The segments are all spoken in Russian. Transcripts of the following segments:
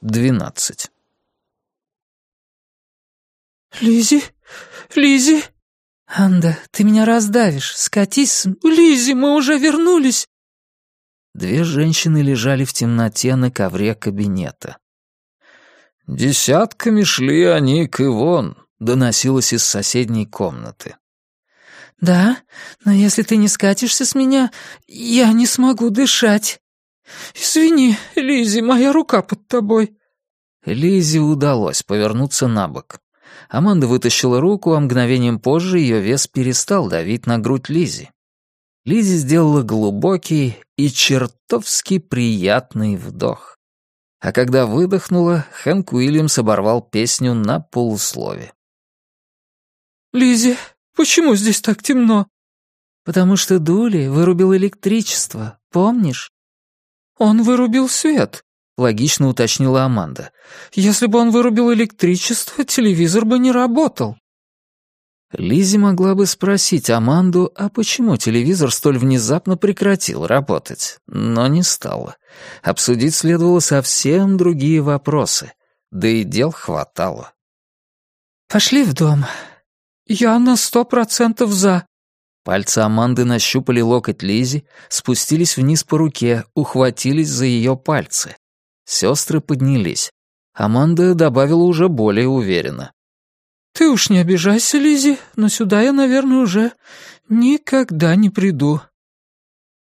12. Лизи, Лизи, «Анда, ты меня раздавишь. Скатись. Лизи, мы уже вернулись!» Две женщины лежали в темноте на ковре кабинета. «Десятками шли они к Ивон», — доносилось из соседней комнаты. «Да, но если ты не скатишься с меня, я не смогу дышать. Извини, Лизи, моя рука под тобой». Лизе удалось повернуться на бок. Аманда вытащила руку, а мгновением позже ее вес перестал давить на грудь Лизи. Лизи сделала глубокий и чертовски приятный вдох. А когда выдохнула, Хэнк Уильямс оборвал песню на полуслове. Лизи, почему здесь так темно?» «Потому что Дули вырубил электричество, помнишь?» «Он вырубил свет», логично уточнила Аманда. «Если бы он вырубил электричество, телевизор бы не работал». Лизи могла бы спросить Аманду, а почему телевизор столь внезапно прекратил работать, но не стала. Обсудить следовало совсем другие вопросы, да и дел хватало. «Пошли в дом. Я на сто процентов за», Пальцы Аманды нащупали локоть Лизи, спустились вниз по руке, ухватились за ее пальцы. Сестры поднялись. Аманда добавила уже более уверенно. «Ты уж не обижайся, Лизи, но сюда я, наверное, уже никогда не приду».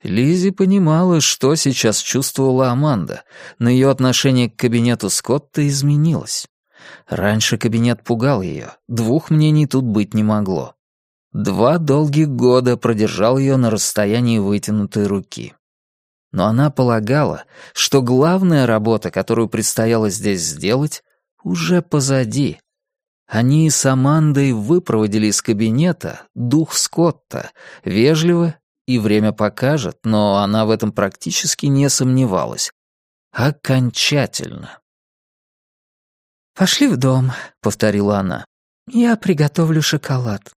Лизи понимала, что сейчас чувствовала Аманда, но ее отношение к кабинету Скотта изменилось. Раньше кабинет пугал ее, двух мнений тут быть не могло. Два долгих года продержал ее на расстоянии вытянутой руки но она полагала, что главная работа, которую предстояло здесь сделать, уже позади. Они с Амандой выпроводили из кабинета дух Скотта, вежливо и время покажет, но она в этом практически не сомневалась. Окончательно. «Пошли в дом», — повторила она. «Я приготовлю шоколад».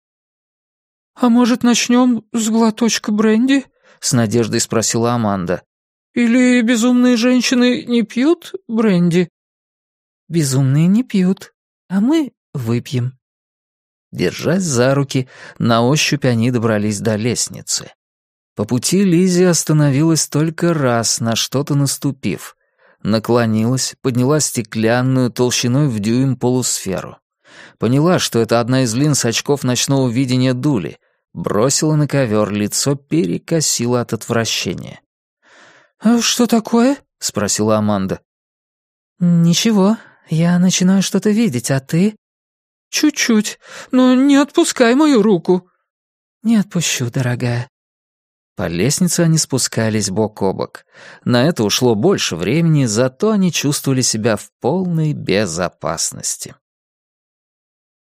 «А может, начнем с глоточка бренди?» — с надеждой спросила Аманда. «Или безумные женщины не пьют бренди?» «Безумные не пьют, а мы выпьем». Держась за руки, на ощупь они добрались до лестницы. По пути Лизи остановилась только раз, на что-то наступив. Наклонилась, подняла стеклянную, толщиной в дюйм полусферу. Поняла, что это одна из линз очков ночного видения Дули — Бросила на ковер, лицо перекосило от отвращения. «А что такое?» — спросила Аманда. «Ничего, я начинаю что-то видеть, а ты?» «Чуть-чуть, но не отпускай мою руку». «Не отпущу, дорогая». По лестнице они спускались бок о бок. На это ушло больше времени, зато они чувствовали себя в полной безопасности.